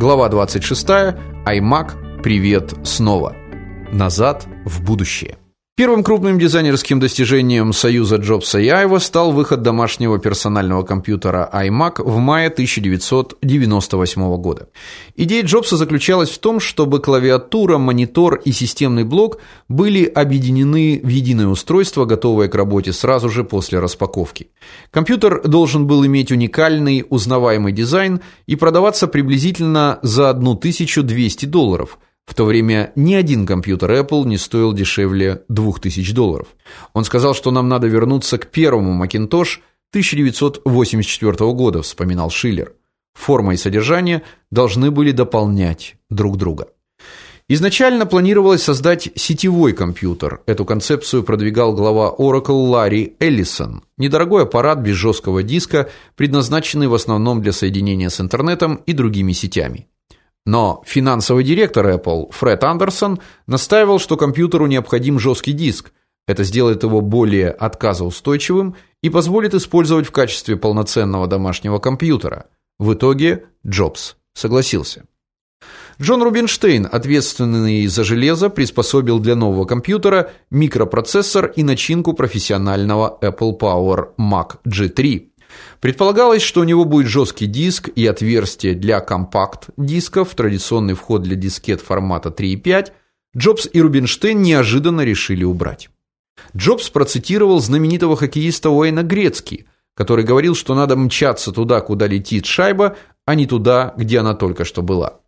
Глава 26. iMac. Привет снова. Назад в будущее. Первым крупным дизайнерским достижением союза Джобса и Айва стал выход домашнего персонального компьютера iMac в мае 1998 года. Идея Джобса заключалась в том, чтобы клавиатура, монитор и системный блок были объединены в единое устройство, готовое к работе сразу же после распаковки. Компьютер должен был иметь уникальный, узнаваемый дизайн и продаваться приблизительно за 1200 долларов – в то время ни один компьютер Apple не стоил дешевле 2000 долларов. Он сказал, что нам надо вернуться к первому Macintosh 1984 года, вспоминал Шиллер. Форма и содержание должны были дополнять друг друга. Изначально планировалось создать сетевой компьютер. Эту концепцию продвигал глава Oracle Ларри Эллисон. Недорогой аппарат без жесткого диска, предназначенный в основном для соединения с интернетом и другими сетями. Но финансовый директор Apple Фред Андерсон настаивал, что компьютеру необходим жесткий диск. Это сделает его более отказоустойчивым и позволит использовать в качестве полноценного домашнего компьютера. В итоге Джобс согласился. Джон Рубинштейн, ответственный за железо, приспособил для нового компьютера микропроцессор и начинку профессионального Apple Power Mac G3. Предполагалось, что у него будет жесткий диск и отверстие для компакт-дисков, традиционный вход для дискет формата 3.5. Джобс и Рубинштейн неожиданно решили убрать. Джобс процитировал знаменитого хоккеиста Уэйна Грецки, который говорил, что надо мчаться туда, куда летит шайба, а не туда, где она только что была.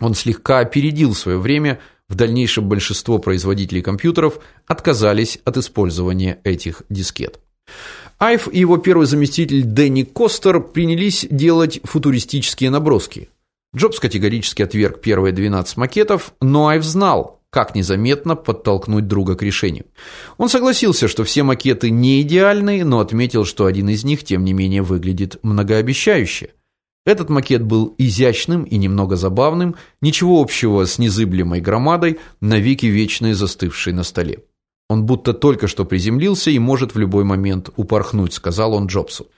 Он слегка опередил свое время, в дальнейшем большинство производителей компьютеров отказались от использования этих дискет. Айв и его первый заместитель Дэнни Костер принялись делать футуристические наброски. Джобс категорически отверг первые 12 макетов, но Айв знал, как незаметно подтолкнуть друга к решению. Он согласился, что все макеты не идеальны, но отметил, что один из них тем не менее выглядит многообещающе. Этот макет был изящным и немного забавным, ничего общего с незыблемой громадой, навеки вечной застывшей на столе. Он будто только что приземлился и может в любой момент упорхнуть, сказал он Джобсу.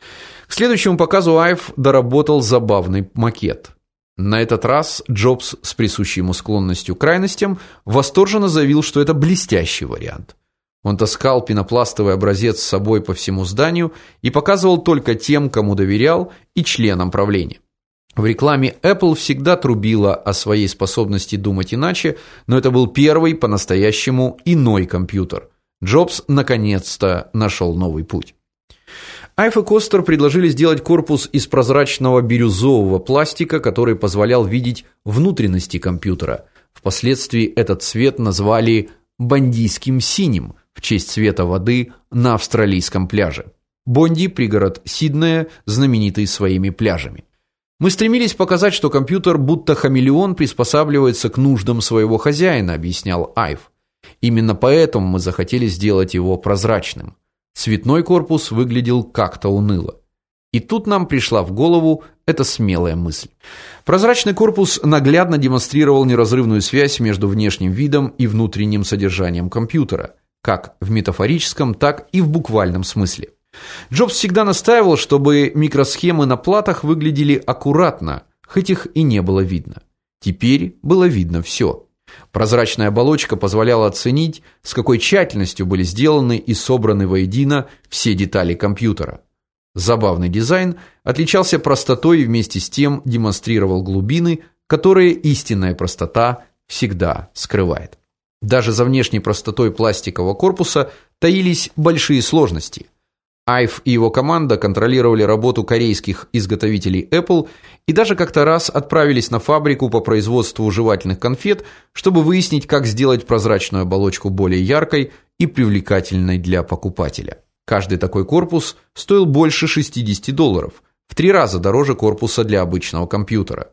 К следующему показу Айв доработал забавный макет. На этот раз Джобс с присущей ему склонностью к крайностям восторженно заявил, что это блестящий вариант. Он таскал пенопластовый образец с собой по всему зданию и показывал только тем, кому доверял, и членам правления. В рекламе Apple всегда трубила о своей способности думать иначе, но это был первый по-настоящему иной компьютер. Джобс наконец-то нашел новый путь. Айф и Костер предложили сделать корпус из прозрачного бирюзового пластика, который позволял видеть внутренности компьютера. Впоследствии этот цвет назвали бондийским синим в честь цвета воды на австралийском пляже. Бонди пригород Сиднея, знаменитый своими пляжами. Мы стремились показать, что компьютер будто хамелеон приспосабливается к нуждам своего хозяина, объяснял Айв. Именно поэтому мы захотели сделать его прозрачным. Цветной корпус выглядел как-то уныло. И тут нам пришла в голову эта смелая мысль. Прозрачный корпус наглядно демонстрировал неразрывную связь между внешним видом и внутренним содержанием компьютера, как в метафорическом, так и в буквальном смысле. Джобс всегда настаивал, чтобы микросхемы на платах выглядели аккуратно, хоть их и не было видно. Теперь было видно все. Прозрачная оболочка позволяла оценить, с какой тщательностью были сделаны и собраны воедино все детали компьютера. Забавный дизайн отличался простотой и вместе с тем демонстрировал глубины, которые истинная простота всегда скрывает. Даже за внешней простотой пластикового корпуса таились большие сложности. Айв и его команда контролировали работу корейских изготовителей Apple и даже как-то раз отправились на фабрику по производству жевательных конфет, чтобы выяснить, как сделать прозрачную оболочку более яркой и привлекательной для покупателя. Каждый такой корпус стоил больше 60 долларов, в три раза дороже корпуса для обычного компьютера.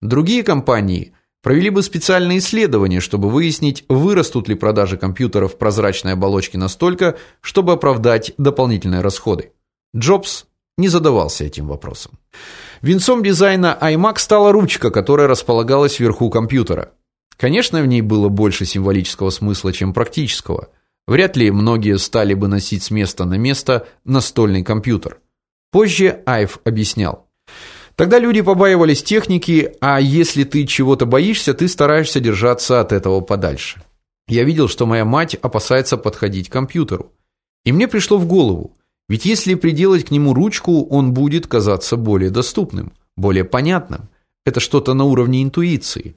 Другие компании Провели бы специальные исследования, чтобы выяснить, вырастут ли продажи компьютеров прозрачной оболочки настолько, чтобы оправдать дополнительные расходы. Джобс не задавался этим вопросом. Венцом дизайна iMac стала ручка, которая располагалась вверху компьютера. Конечно, в ней было больше символического смысла, чем практического. Вряд ли многие стали бы носить с места на место настольный компьютер. Позже Айв объяснял: Тогда люди побаивались техники, а если ты чего-то боишься, ты стараешься держаться от этого подальше. Я видел, что моя мать опасается подходить к компьютеру. И мне пришло в голову, ведь если приделать к нему ручку, он будет казаться более доступным, более понятным. Это что-то на уровне интуиции.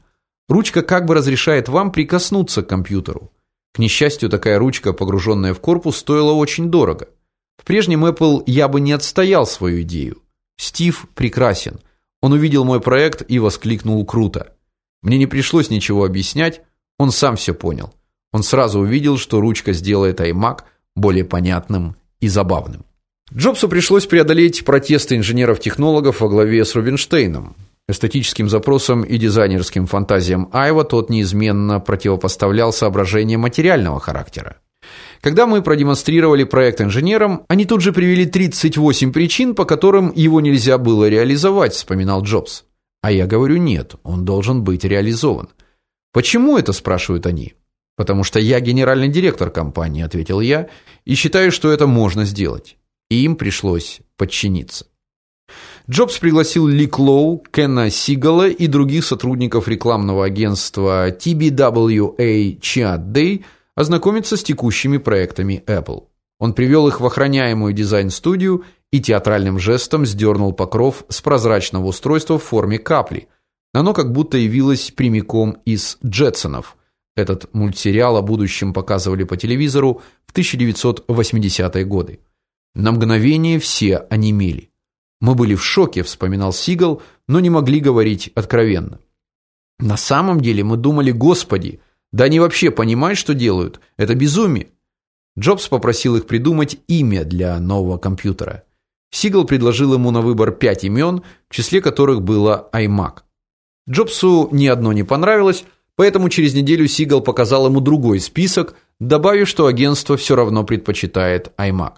Ручка как бы разрешает вам прикоснуться к компьютеру. К несчастью, такая ручка, погруженная в корпус, стоила очень дорого. В прежнем Apple я бы не отстоял свою идею. Стив прекрасен. Он увидел мой проект и воскликнул круто. Мне не пришлось ничего объяснять, он сам все понял. Он сразу увидел, что ручка сделает iMac более понятным и забавным. Джобсу пришлось преодолеть протесты инженеров-технологов во главе с Рубинштейном. Эстетическим запросам и дизайнерским фантазиям Айва тот неизменно противопоставлял соображения материального характера. Когда мы продемонстрировали проект инженерам, они тут же привели 38 причин, по которым его нельзя было реализовать, вспоминал Джобс. А я говорю: "Нет, он должен быть реализован". "Почему это?" спрашивают они. "Потому что я генеральный директор компании", ответил я, "и считаю, что это можно сделать". И им пришлось подчиниться. Джобс пригласил Ли Клоу, Кена Сигала и других сотрудников рекламного агентства TBWA Chat Day ознакомиться с текущими проектами Apple. Он привел их в охраняемую дизайн-студию и театральным жестом сдернул покров с прозрачного устройства в форме капли. Оно как будто явилось прямиком из Джетсонов. Этот мультсериал о будущем показывали по телевизору в 1980-е годы. На мгновение все онемели. Мы были в шоке, вспоминал Сигал, но не могли говорить откровенно. На самом деле мы думали, господи, да они вообще понимают, что делают? Это безумие. Джобс попросил их придумать имя для нового компьютера. Сигал предложил ему на выбор пять имен, в числе которых было iMac. Джобсу ни одно не понравилось, поэтому через неделю Сигал показал ему другой список, добавив, что агентство все равно предпочитает iMac.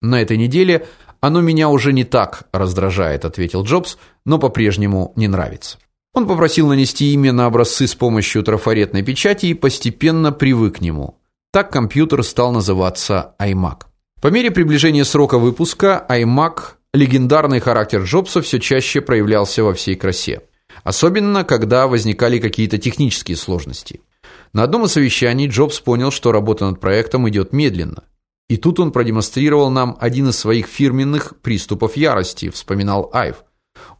На этой неделе оно меня уже не так раздражает, ответил Джобс, но по-прежнему не нравится. Он попросил нанести имя на образцы с помощью трафаретной печати и постепенно привык к нему. Так компьютер стал называться iMac. По мере приближения срока выпуска iMac легендарный характер Джобса все чаще проявлялся во всей красе, особенно когда возникали какие-то технические сложности. На одном из совещаний Джобс понял, что работа над проектом идет медленно. И тут он продемонстрировал нам один из своих фирменных приступов ярости, вспоминал Айв.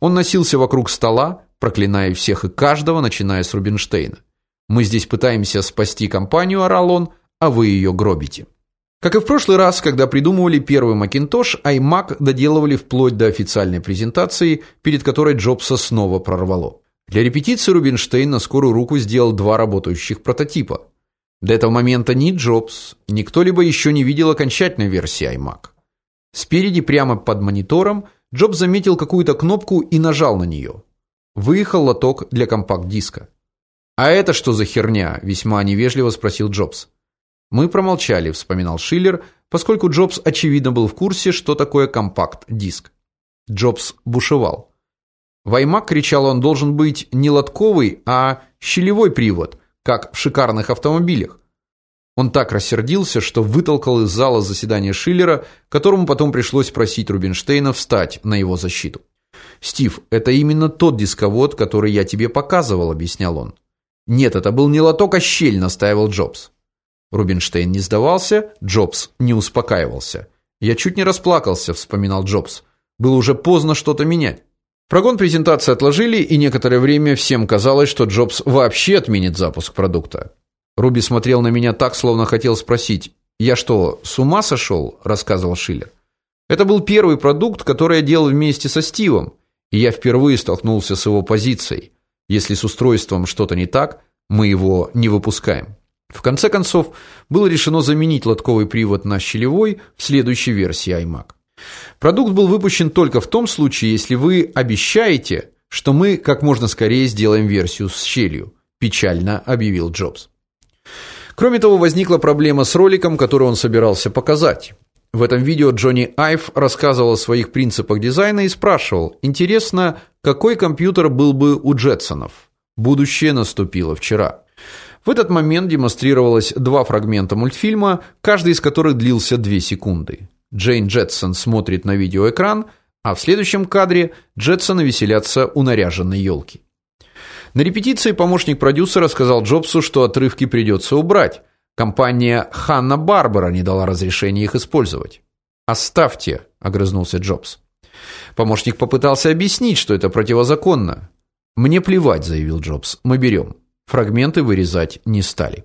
Он носился вокруг стола, проклиная всех и каждого, начиная с Рубинштейна. Мы здесь пытаемся спасти компанию, орал он, а вы ее гробите. Как и в прошлый раз, когда придумывали первый Macintosh, iMac доделывали вплоть до официальной презентации, перед которой Джобса снова прорвало. Для репетиции Рубинштейн на скорую руку сделал два работающих прототипа. До этого момента ни Джобс, ни кто-либо еще не видел окончательной версии iMac. Спереди прямо под монитором Джобс заметил какую-то кнопку и нажал на нее. Выехал лоток для компакт-диска. "А это что за херня?" весьма невежливо спросил Джобс. Мы промолчали, вспоминал Шиллер, поскольку Джобс очевидно был в курсе, что такое компакт-диск. Джобс бушевал. В iMac, кричал он, должен быть не лотковый, а щелевой привод, как в шикарных автомобилях. Он так рассердился, что вытолкал из зала заседания Шиллера, которому потом пришлось просить Рубинштейна встать на его защиту. Стив, это именно тот дисковод, который я тебе показывал, объяснял он. Нет, это был не лоток, а щель, настаивал Джобс. Рубинштейн не сдавался, Джобс не успокаивался. Я чуть не расплакался, вспоминал Джобс. Было уже поздно что-то менять. Прогон презентации отложили, и некоторое время всем казалось, что Джобс вообще отменит запуск продукта. Руби смотрел на меня так, словно хотел спросить: "Я что, с ума сошел?» – рассказывал Шиллер. Это был первый продукт, который я делал вместе со Стивом, и я впервые столкнулся с его позицией. Если с устройством что-то не так, мы его не выпускаем. В конце концов, было решено заменить лотковый привод на щелевой в следующей версии iMac. Продукт был выпущен только в том случае, если вы обещаете, что мы как можно скорее сделаем версию с щелью, печально объявил Джобс. Кроме того, возникла проблема с роликом, который он собирался показать. В этом видео Джонни Айв рассказывал о своих принципах дизайна и спрашивал: "Интересно, какой компьютер был бы у Джетсонов? Будущее наступило вчера". В этот момент демонстрировалось два фрагмента мультфильма, каждый из которых длился 2 секунды. Джейн Джетсон смотрит на видеоэкран, А в следующем кадре Джетсоны веселятся у наряженной елки. На репетиции помощник продюсера сказал Джобсу, что отрывки придется убрать. Компания Hanna-Barbera не дала разрешения их использовать. "Оставьте", огрызнулся Джобс. Помощник попытался объяснить, что это противозаконно. "Мне плевать", заявил Джобс. "Мы берем. Фрагменты вырезать не стали.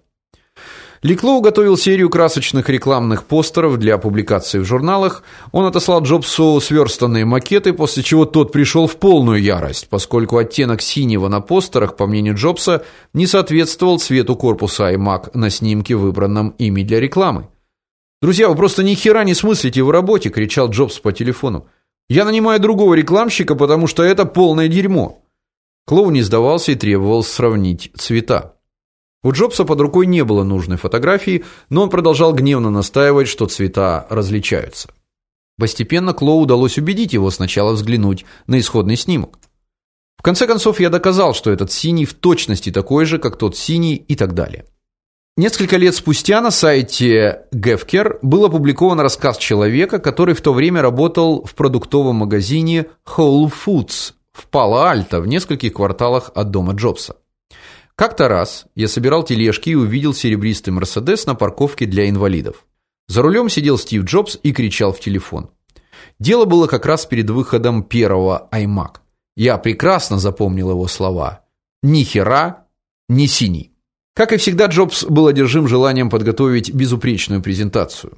Ликлоу готовил серию красочных рекламных постеров для публикации в журналах. Он отослал Джобсу сверстанные макеты, после чего тот пришел в полную ярость, поскольку оттенок синего на постерах, по мнению Джобса, не соответствовал цвету корпуса iMac на снимке, выбранном ими для рекламы. "Друзья, вы просто ни хера не смыслите в работе", кричал Джобс по телефону. "Я нанимаю другого рекламщика, потому что это полное дерьмо". Клоу не сдавался и требовал сравнить цвета. У Джобса под рукой не было нужной фотографии, но он продолжал гневно настаивать, что цвета различаются. Постепенно Клоу удалось убедить его сначала взглянуть на исходный снимок. В конце концов я доказал, что этот синий в точности такой же, как тот синий и так далее. Несколько лет спустя на сайте Gevker был опубликован рассказ человека, который в то время работал в продуктовом магазине Whole Foods в Пало-Альто, в нескольких кварталах от дома Джобса. Как-то раз я собирал тележки и увидел серебристый Мерседес на парковке для инвалидов. За рулем сидел Стив Джобс и кричал в телефон. Дело было как раз перед выходом первого iMac. Я прекрасно запомнил его слова: "Ни хера, ни синий". Как и всегда, Джобс был одержим желанием подготовить безупречную презентацию.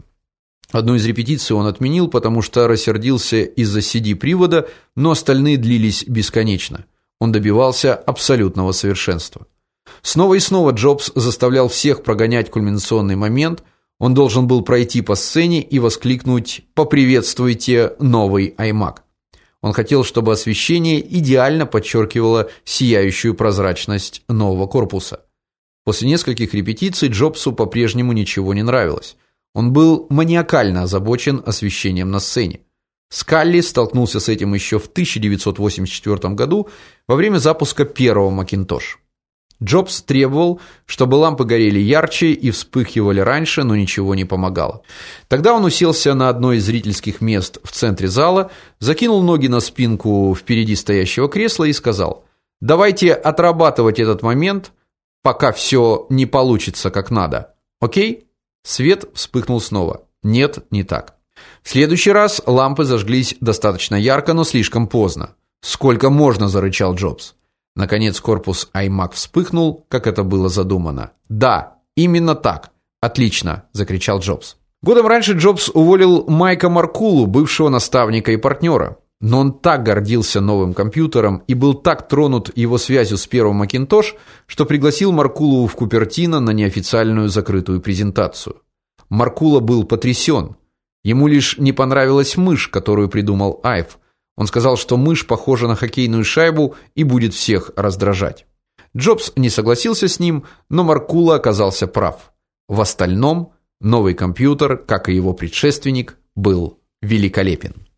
Одну из репетиций он отменил, потому что рассердился из-за CD-привода, но остальные длились бесконечно. Он добивался абсолютного совершенства. Снова и снова Джобс заставлял всех прогонять кульминационный момент. Он должен был пройти по сцене и воскликнуть: "Поприветствуйте новый iMac". Он хотел, чтобы освещение идеально подчеркивало сияющую прозрачность нового корпуса. После нескольких репетиций Джобсу по-прежнему ничего не нравилось. Он был маниакально озабочен освещением на сцене. Скалли столкнулся с этим еще в 1984 году во время запуска первого Macintosh. Джобс требовал, чтобы лампы горели ярче и вспыхивали раньше, но ничего не помогало. Тогда он уселся на одно из зрительских мест в центре зала, закинул ноги на спинку впереди стоящего кресла и сказал: "Давайте отрабатывать этот момент, пока все не получится как надо. О'кей?" Свет вспыхнул снова. Нет, не так. В следующий раз лампы зажглись достаточно ярко, но слишком поздно. "Сколько можно?" зарычал Джобс. Наконец корпус iMac вспыхнул, как это было задумано. "Да, именно так. Отлично", закричал Джобс. Годом раньше Джобс уволил Майка Маркулу, бывшего наставника и партнера. Но он так гордился новым компьютером и был так тронут его связью с первым Macintosh, что пригласил Маркулу в Купертино на неофициальную закрытую презентацию. Маркула был потрясен. Ему лишь не понравилась мышь, которую придумал Айв. Он сказал, что мышь похожа на хоккейную шайбу и будет всех раздражать. Джобс не согласился с ним, но Маркула оказался прав. В остальном новый компьютер, как и его предшественник, был великолепен.